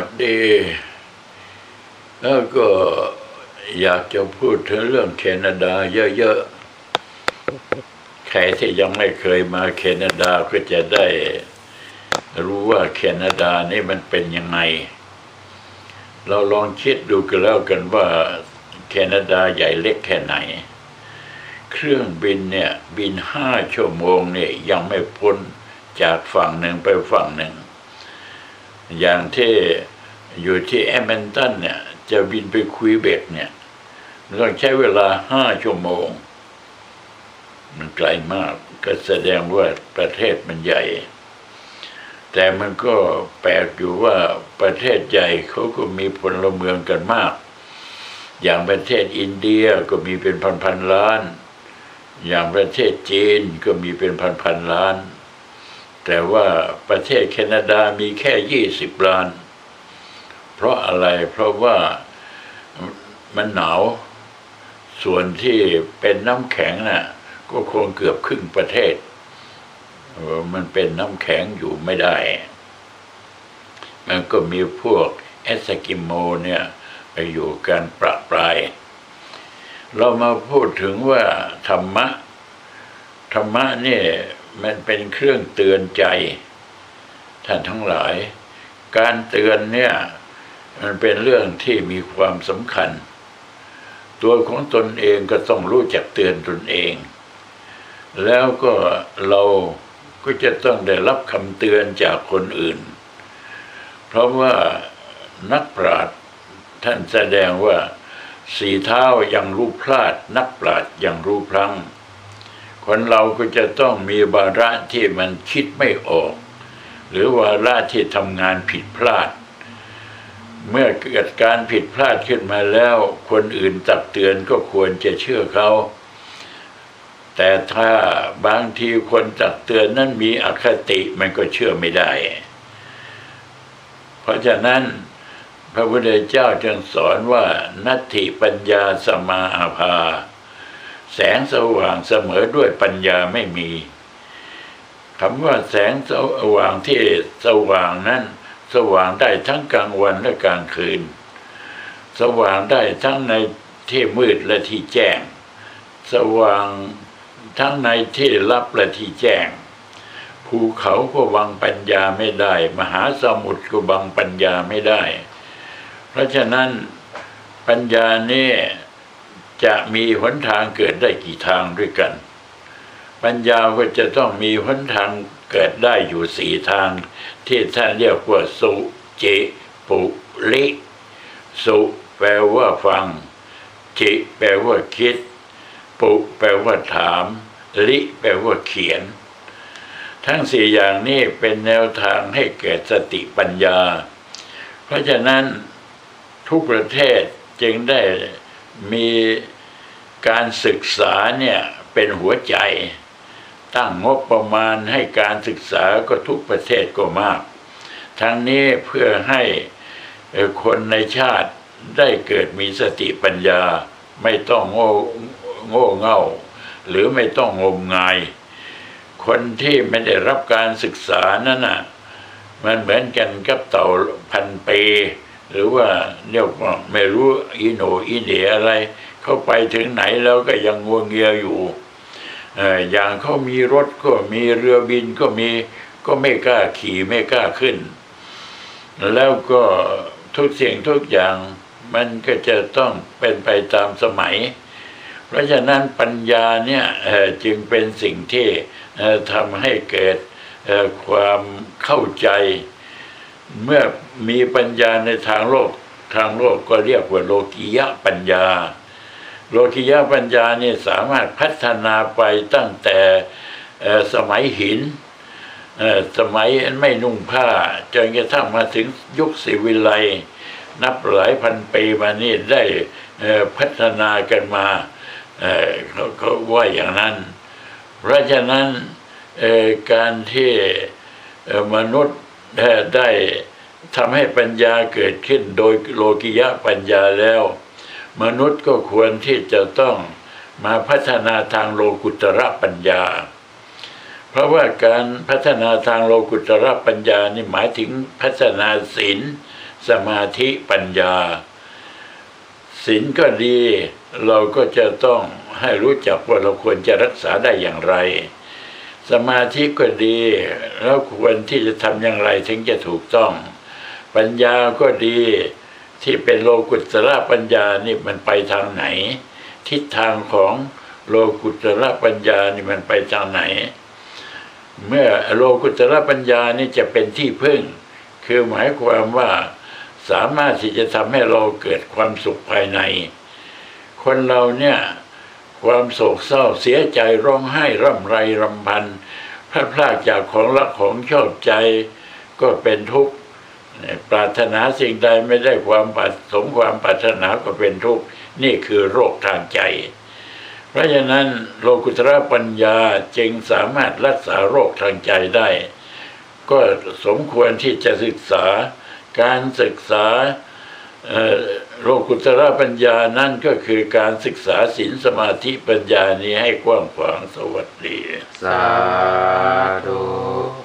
วัสดี แล้วก็อยากจะพูดถึงเรื่องแคนาดาเยอะๆ ใครที่ยังไม่เคยมาแคนาดาก็จะได้รู้ว่าแคนาดานี่มันเป็นยังไง เราลองคิดดูกันแล้วกันว่าแคนาดาใหญ่เล็กแค่ไหน เครื่องบินเนี่ย บินห้าชั่วโมงเนี่ยยังไม่พ้นจากฝั่งหนึ่งไปฝั่งหนึ่ง อย่างที่ อยู่ที่แอมเมนตันเนี่ย จะบินไปคุยเบกเนี่ยมันต้องใช้เวลาห้าชั่วโมง มันไกลมากก็แสดงว่าประเทศมันใหญ่ แต่มันก็แปลกอยู่ว่าประเทศใหญ่เขาก็มีพลเมืองกันมาก อย่างประเทศอินเดียก็มีเป็นพันพันล้าน อย่างประเทศจีนก็มีเป็นพันพันล้าน แต่ว่าประเทศแคนาดามีแค่ยี่สิบล้าน เพราะอะไรเพราะว่ามันหนาว ส่วนที่เป็นน้ำแข็งน่ะก็คงเกือบครึ่งประเทศ มันเป็นน้ำแข็งอยู่ไม่ได้ มันก็มีพวกเอสกิโมเนี่ยไปอยู่กันประปราย เรามาพูดถึงว่าธรรมะ ธรรมะเนี่ยมันเป็นเครื่องเตือนใจ ท่านทั้งหลาย การเตือนเนี่ย มันเป็นเรื่องที่มีความสำคัญ ตัวของตนเองก็ต้องรู้จักเตือนตนเอง แล้วก็เราก็จะต้องได้รับคำเตือนจากคนอื่น เพราะว่านักปราชญ์ท่านแสดงว่าสีเท้ายังรู้พลาด นักปราชญ์ยังรู้พลังคนเราก็จะต้องมีวาระที่มันคิดไม่ออก หรือวาระที่ทำงานผิดพลาด เมื่อเกิดการผิดพลาดขึ้นมาแล้ว คนอื่นตักเตือนก็ควรจะเชื่อเขา แต่ถ้าบางทีคนตักเตือนนั้นมีอคติมันก็เชื่อไม่ได้ เพราะฉะนั้นพระพุทธเจ้าจึงสอนว่านัตถิปัญญาสมาอาภา แสงสว่างเสมอด้วยปัญญาไม่มีคำว่าแสงสว่างที่สว่างนั้น สว่างได้ทั้งกลางวันและกลางคืน สว่างได้ทั้งในที่มืดและที่แจ้ง สว่างทั้งในที่ลับและที่แจ้ง ภูเขาก็บังปัญญาไม่ได้ มหาสมุทรก็บังปัญญาไม่ได้ เพราะฉะนั้นปัญญานี่จะมีหนทางเกิดได้กี่ทางด้วยกัน ปัญญาก็จะต้องมีหนทางเกิดได้อยู่สี่ทาง ที่ท่านเรียกว่าสุจิปุลิสุแปลว่าฟัง จิแปลว่าคิด ปุแปลว่าถาม ลิแปลว่าเขียน ทั้งสี่อย่างนี้เป็นแนวทางให้เกิดสติปัญญา เพราะฉะนั้นทุกประเทศจึงได้มีการศึกษาเนี่ยเป็นหัวใจ ตั้งงบประมาณให้การศึกษาก็ทุกประเทศก็มาก ทั้งนี้เพื่อให้คนในชาติได้เกิดมีสติปัญญาไม่ต้องโง่โง่เง่า หรือไม่ต้องงมงาย คนที่ไม่ได้รับการศึกษานั่นน่ะมันเหมือนกันกับเต่าพันปีหรือว่าเนี่ยไม่รู้อีโนอีเหนอะไร เข้าไปถึงไหนแล้วก็ยังงวงเงียอยู่ อย่างเขามีรถก็มีเรือบินก็มีก็ไม่กล้าขี่ไม่กล้าขึ้น แล้วก็ทุกสิ่งทุกอย่างมันก็จะต้องเป็นไปตามสมัย เพราะฉะนั้นปัญญาเนี่ยจึงเป็นสิ่งที่ทำให้เกิดความเข้าใจ เมื่อมีปัญญาในทางโลกทางโลกก็เรียกว่าโลกิยะปัญญา โลกิยะปัญญาเนี่ยสามารถพัฒนาไปตั้งแต่สมัยหินสมัยไม่นุ่งผ้าจนกระทั่งมาถึงยุคสิวิไลนับหลายพันปีมานี่ได้พัฒนากันมาเขาเขาว่าอย่างนั้น เพราะฉะนั้นการที่มนุษย์ได้ทำให้ปัญญาเกิดขึ้นโดยโลกิยะปัญญาแล้ว มนุษย์ก็ควรที่จะต้องมาพัฒนาทางโลกุตระปัญญา เพราะว่าการพัฒนาทางโลกุตระปัญญานี่หมายถึงพัฒนาศีลสมาธิปัญญาศีลก็ดี เราก็จะต้องให้รู้จักว่าเราควรจะรักษาได้อย่างไร สมาธิก็ดีแล้วควรที่จะทำอย่างไรถึงจะถูกต้อง ปัญญาก็ดี ที่เป็นโลกุตระปัญญานี่มันไปทางไหน ทิศทางของโลกุตระปัญญานี่มันไปทางไหน เมื่อโลกุตระปัญญานี่จะเป็นที่พึ่ง คือหมายความว่าสามารถที่จะทำให้เราเกิดความสุขภายใน คนเราเนี่ยความโศกเศร้าเสียใจร้องไห้ร่ำไรรำพันพลาดพลาดจากของรักของชอบใจ ก็เป็นทุกข์ ปรารถนาสิ่งใดไม่ได้ความปรารสมความปรารถนาก็เป็นทุกข์นี่คือโรคทางใจ เพราะฉะนั้นโลกุตระปัญญาจึงสามารถรักษาโรคทางใจได้ ก็สมควรที่จะศึกษาการศึกษาโลกุตระปัญญานั่นก็คือการศึกษาศีลสมาธิปัญญานี้ให้กว้างขวางสวัสดี สาธุ